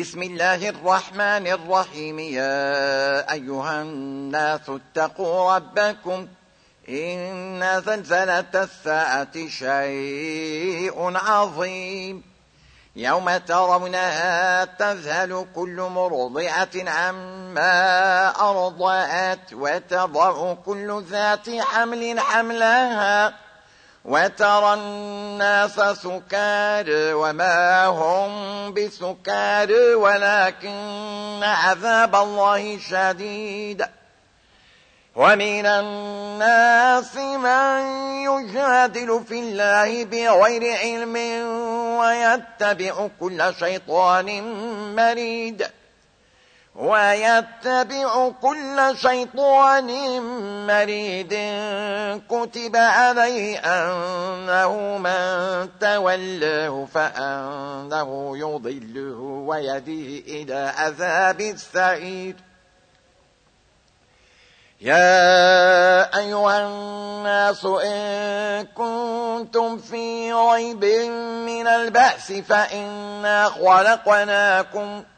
بسم الله الرحمن الرحيم. يا أيها الناس اتقوا ربكم. إن زلزلة الساعة شيء عظيم. يوم ترونها تذهل كل مرضعة عما أرضأت وتضع كل ذات حمل حملها. وترى الناس سكار وما هم بسكار ولكن عذاب الله شديد. ومن الناس من يجادل في الله بغير علم ويتبع كل شيطان مريد. ويتبع كل شيطان مريد. كتب عليه أنه من تولاه فأنه يضله ويديه إلى عذاب السعير. يا أيها الناس إن كنتم في ريب من البأس فإنا خلقناكم فإنا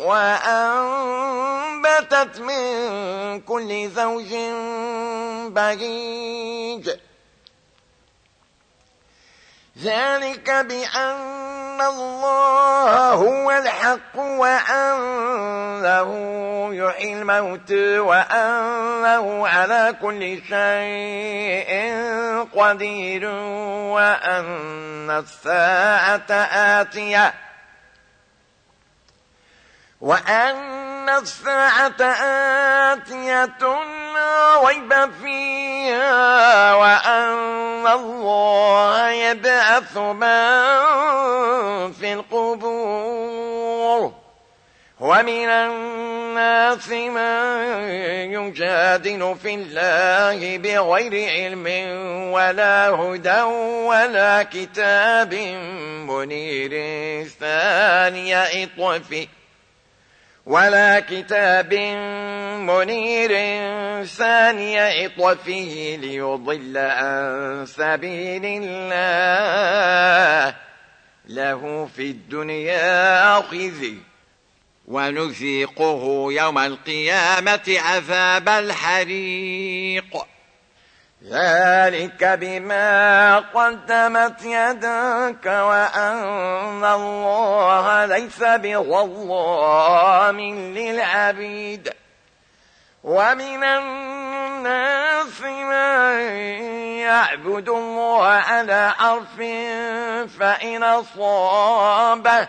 وأنبتت من كل زوج بهيج. ذلك بأن الله هو الحق وأنه يحيي الموت وأنه على كل شيء قدير وأن الساعة آتية. وأن الساعة آتية ريب فيها وأن الله يبعث من في القبور ومن الناس من يجادل في الله بغير علم ولا هدى ولا كتاب منير ثاني إطفئ ولا كتاب منير ثاني إطفه ليضل عن سبيل الله. له في الدنيا خزي ونذيقه يوم القيامة عذاب الحريق. ذلك بما قدمت يداك وأن الله ليس بظلام للعبيد ومن الناس من يعبد الله على عرف فإن أصابه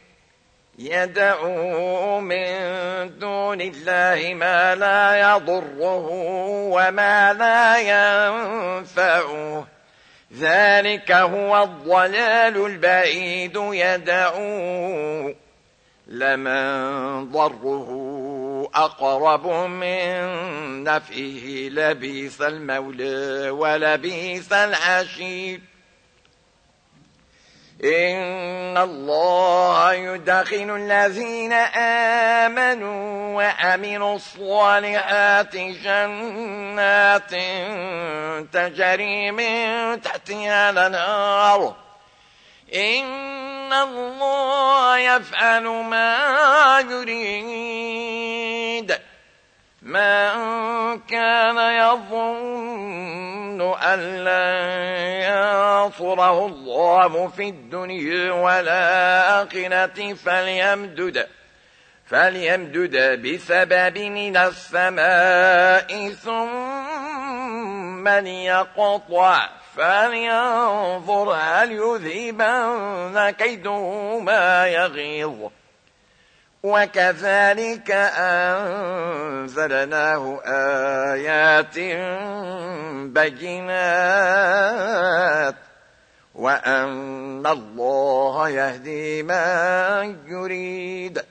يدعو من دون الله ما لا يضره وما لا ينفعه. ذلك هو الضلال البعيد. يدعو لمن ضره أقرب من نفعه. لبيث المولى ولبيث العشير. إن الله يدخل الذين آمنوا وأمنوا الصالحات جنات تجري من تحتها الأنهار إن الله يفعل ما يريد من كان يظن أن لن ينصره الله في الدنيا والآخرة فليمدد فليمدد بسبب من السماء ثم ليقطع فلينظر هل يذهبن كيده ما يغيظ. وكذلك أنزلناه آيات بينات وأن الله يهدي من يريد.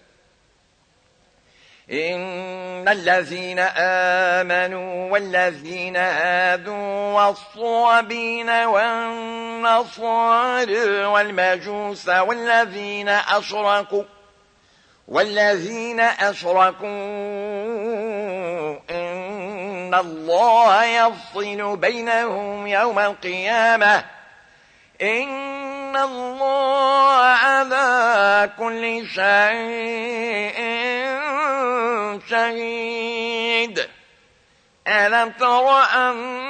إن الذين آمنوا والذين هادوا والصابين والنصار والمجوس والذين أشركوا والذين أشركوا إن الله يفصل بينهم يوم القيامة. إن الله على كل شيء شهيد. ألم تر أن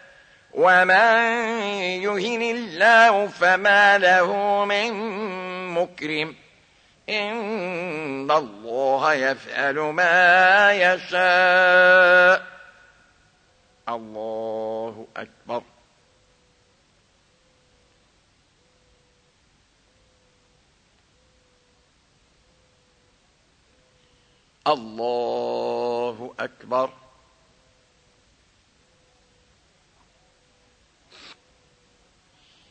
ومن يهن الله فما له من مكرم إن الله يفعل ما يشاء الله أكبر الله أكبر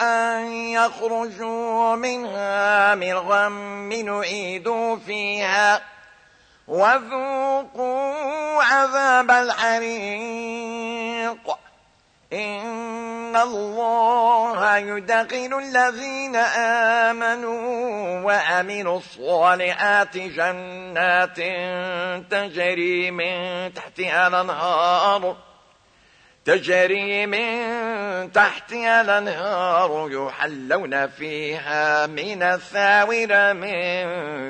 أن يخرجوا منها من غم نعيدوا فيها. وذوقوا عذاب الحريق. إن الله يدخل الذين آمنوا وأمنوا الصالحات جنات تجري من تحتها الأنهار. تجري من تحتها الأنهار يحلون فيها من الثاور من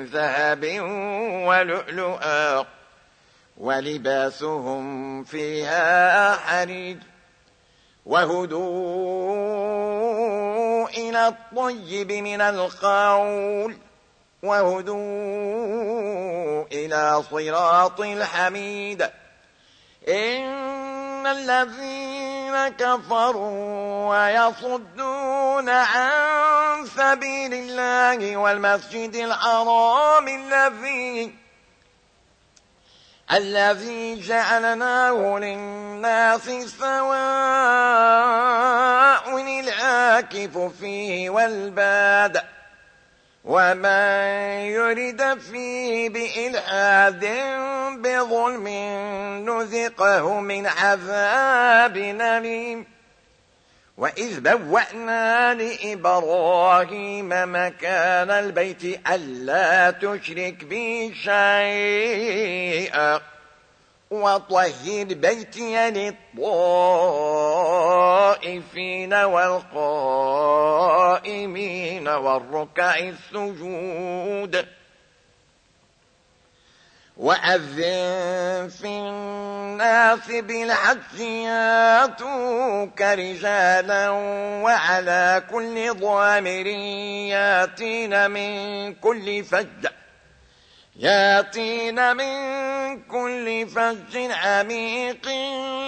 ذهب ولؤلؤا ولباسهم فيها حريد وهدوا إلى الطيب من القول وهدوا إلى صراط الحميد إن الذين كفروا ويصدون عن سبيل الله والمسجد الحرام الذي الذي جعلناه للناس سواء العاكف فيه والباد ومن يرد فيه بإلحاد بظلم نذقه من عذاب نليم وإذ بوأنا لإبراهيم مكان البيت ألا تشرك بي شيئا وطهر بيتي للطائفين والقائمين والركع السجود. وأذن في الناس بالحج ياتوك رجالا وعلى كل ضامر ياتين من كل فج ياتين من كل فج عميق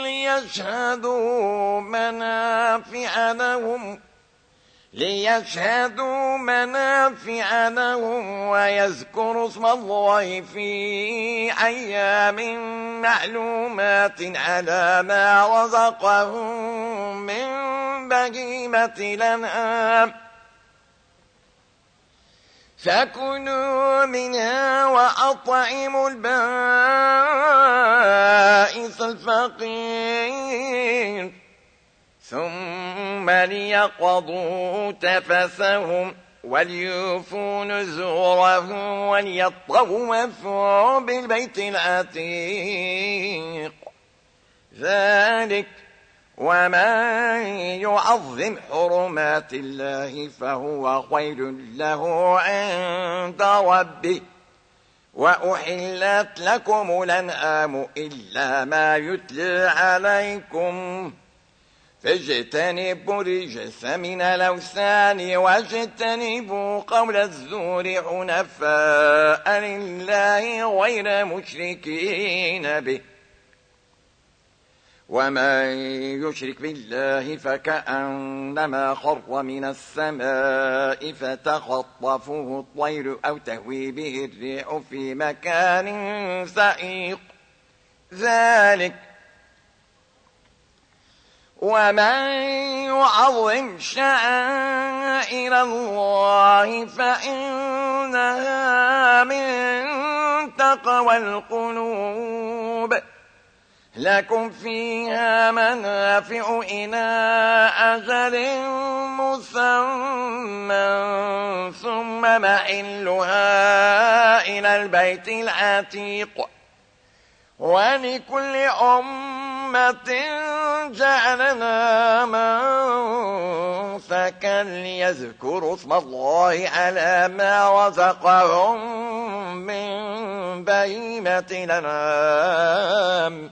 ليشهدوا منافع لهم ليشهدوا منافع لهم ويذكروا اسم الله في أيام معلومات على ما رزقهم من بهيمة الأنعام فكلوا منها وأطعموا البائس الفقير ثم ليقضوا تفسهم وليوفوا نزورهم وليطوفوا بالبيت العتيق. ذلك ومن يعظم حرمات الله فهو خير له عند ربه وأحلت لكم الأنعام إلا ما يتلى عليكم فاجتنبوا الرجس من الأوثان واجتنبوا قول الزور حنفاء لله غير مشركين به ومن يشرك بالله فكأنما خر من السماء فتخطفه الطير أو تهوي به الريح في مكان سئيق ذلك ومن يعظم شعائر الله فإنها من تقوى القلوب لكم فيها منافع إلى أجل مسمى ثم محلها إلى البيت العتيق. ولكل أمة جعلنا منسكا ليذكروا اسم الله على ما رزقهم من بهيمة الأنعام.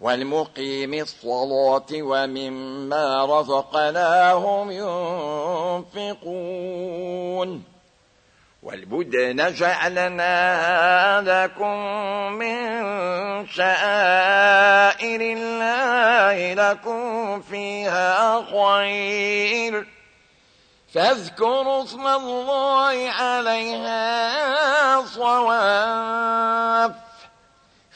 والمقيم الصلاة ومما رزقناهم ينفقون. والبدن جعلنا لكم من شائر الله لكم فيها خير. فاذكروا اسم الله عليها صواف.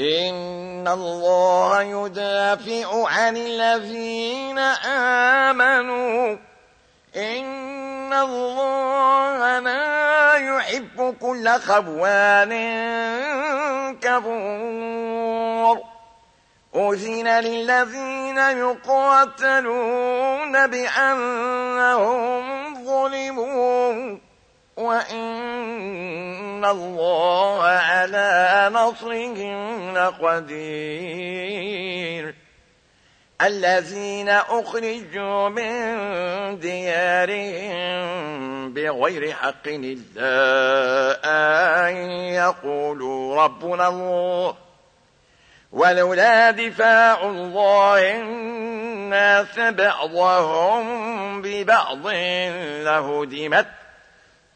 إن الله يدافع عن الذين آمنوا. إن الله لا يحب كل خوان كفور. أذن للذين يقاتلون بأنهم ظلموا وإن الله على نصرهم لقدير. الذين أخرجوا من ديارهم بغير حق إلا أن يقولوا ربنا الله. ولولا دفاع الله الناس بعضهم ببعض لهدمت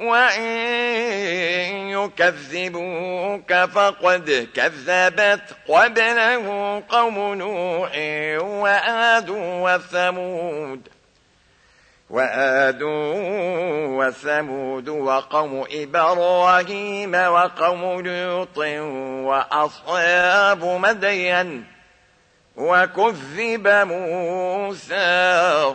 وإن يكذبوك فقد كذبت قبله قوم نوح وآد وثمود وآد وثمود وقوم إبراهيم وقوم لوط وأصحاب مدين وكذب موسى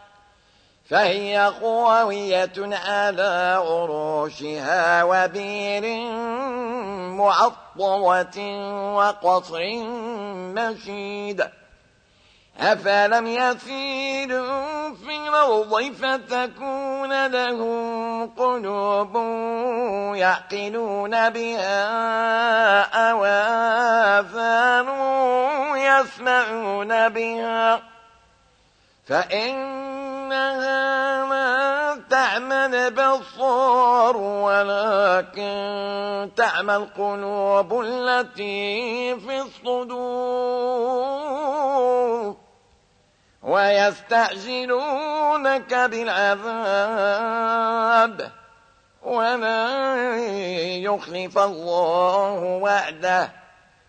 فهي خاوية على عروشها وبير معطوة وقصر مشيد. أفلم يسيروا في الأرض فتكون لهم قلوب يعقلون بها أواثان يسمعون بها. فإنها تعمل بصار ولكن تعمى القلوب التي في الصدور. ويستعجلونك بالعذاب وما يخلف الله وعده.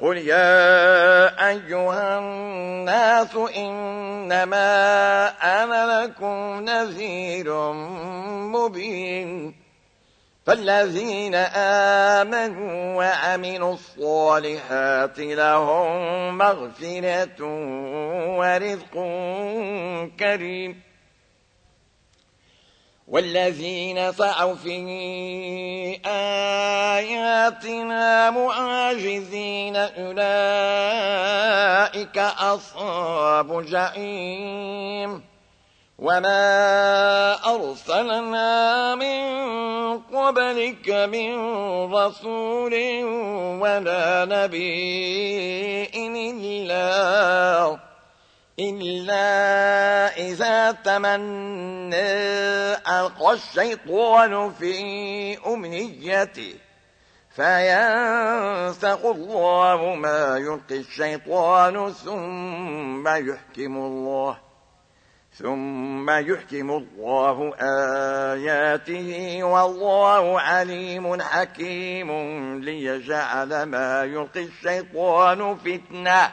قل يا أيها الناس إنما أنا لكم نذير مبين فالذين آمنوا وعملوا الصالحات لهم مغفرة ورزق كريم والذين سعوا في آياتنا معاجزين أولئك أصحاب جحيم وما أرسلنا من قبلك من رسول ولا نبي إلا إلا إذا تمنى ألقى الشيطان في أمنيته فينسخ الله ما يلقي الشيطان ثم يحكم الله ثم يحكم الله آياته والله عليم حكيم ليجعل ما يلقي الشيطان فتنة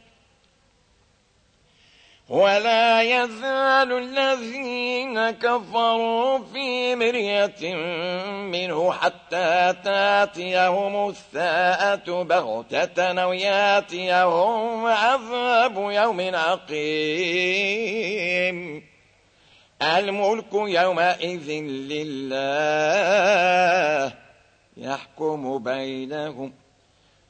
ولا يزال الذين كفروا في مرية منه حتى تاتيهم الساءة بغتة أو ياتيهم عذاب يوم عقيم. الملك يومئذ لله يحكم بينهم.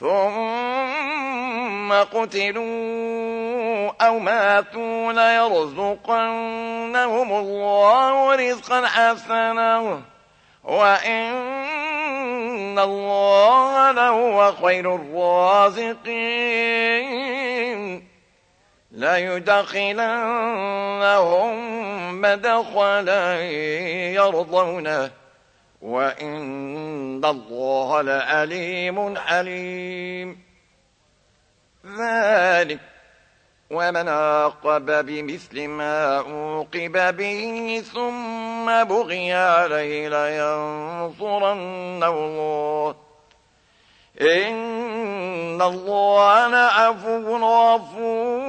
ثم قتلوا أو ماتوا ليرزقنهم الله رزقا حسنا وإن الله لهو خير الرازقين ليدخلنهم مدخلا يرضونه وإن الله لأليم حليم ذلك ومن عاقب بمثل ما عوقب به ثم بغي عليه لينصرن الله إن الله لعفو غفور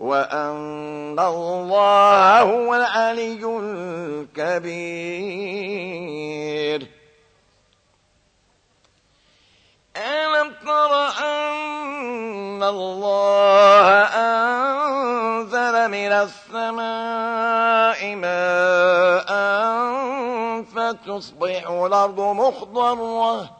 وأن الله هو العلي الكبير. ألم تر أن الله أنزل من السماء ماء فتصبح الأرض مخضرة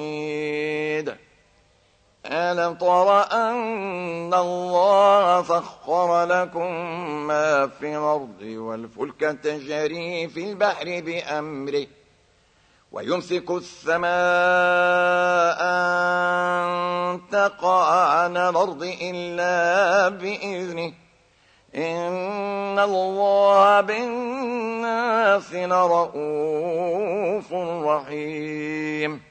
ألم تر أن الله سخر لكم ما في الأرض والفلك تجري في البحر بأمره ويمسك السماء أن تقع على الأرض إلا بإذنه إن الله بالناس لرؤوف رحيم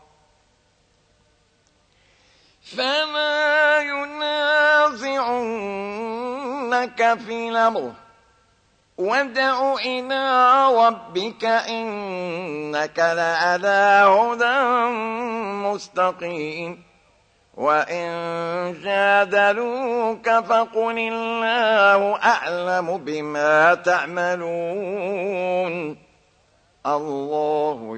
فلا ينازعنك في الأمر وادع إلى ربك إنك لعلى هدى مستقيم وإن جادلوك فقل الله أعلم بما تعملون الله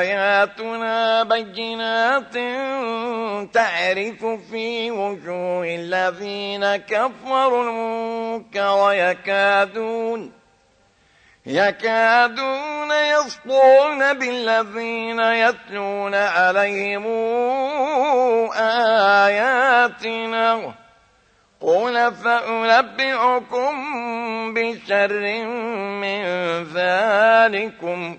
آياتنا بينات تعرف في وجوه الذين كفروا المنكر يكادون يكادون يسطون بالذين يتلون عليهم آياتنا. قل فأنبئكم بشر من ذلكم.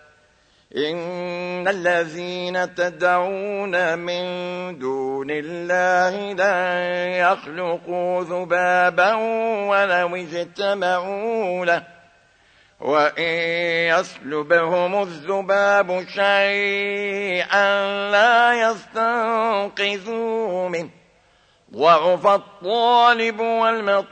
إن الذين تدعون من دون الله لا يخلقوا ذبابا ولو اجتمعوا له وإن يسلبهم الذباب شيئا لا يستنقذوا منه ضعف الطالب والمطلوب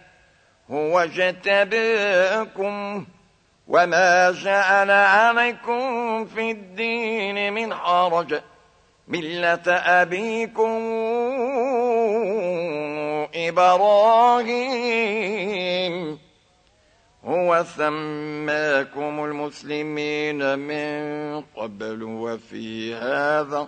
هو اجتباكم وما جعل عليكم في الدين من حرج ملة أبيكم إبراهيم هو سماكم المسلمين من قبل وفي هذا